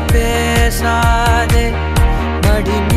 பேசாதே. மடி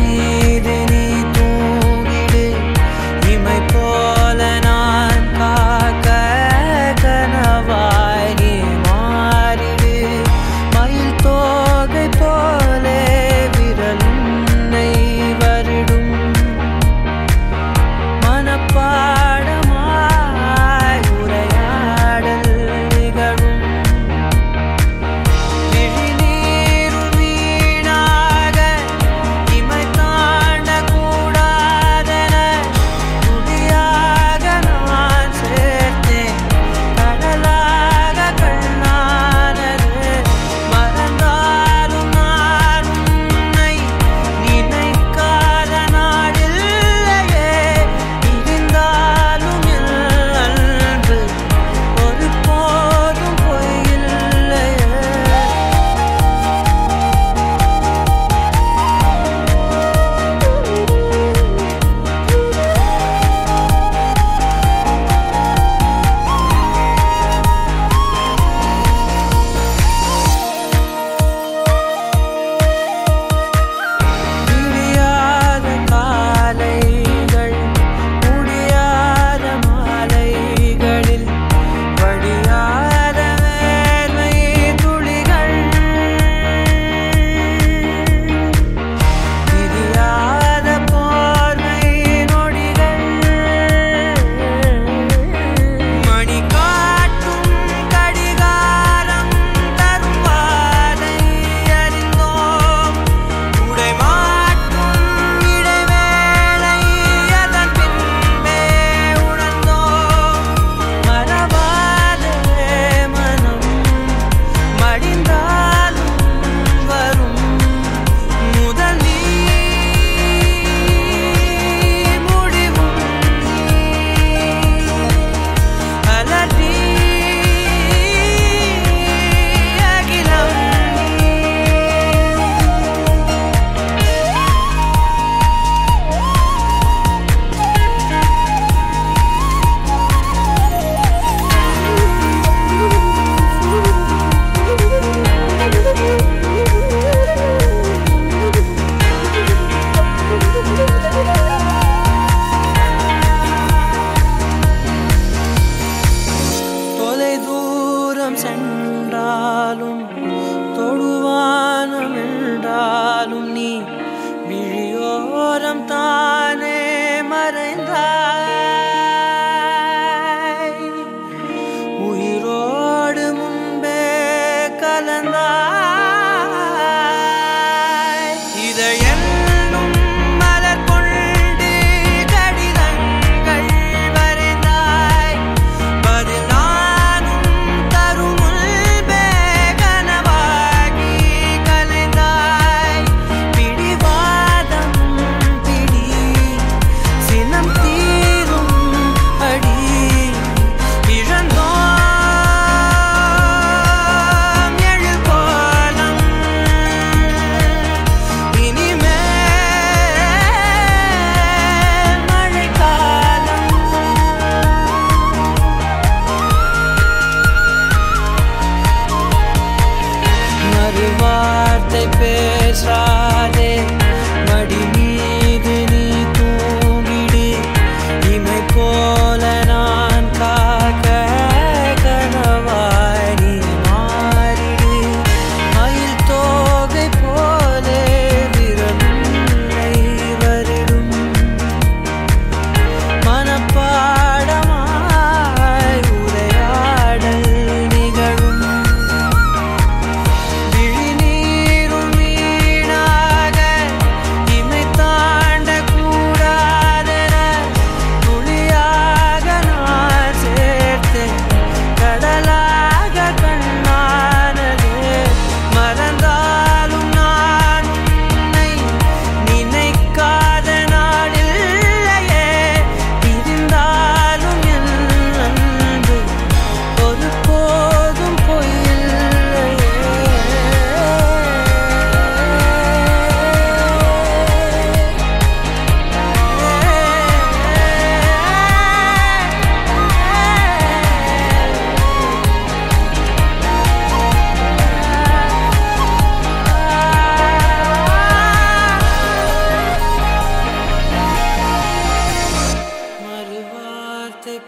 என்றாலும்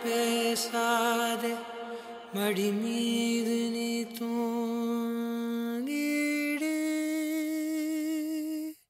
பேசாதே மடிமீது நீ தூ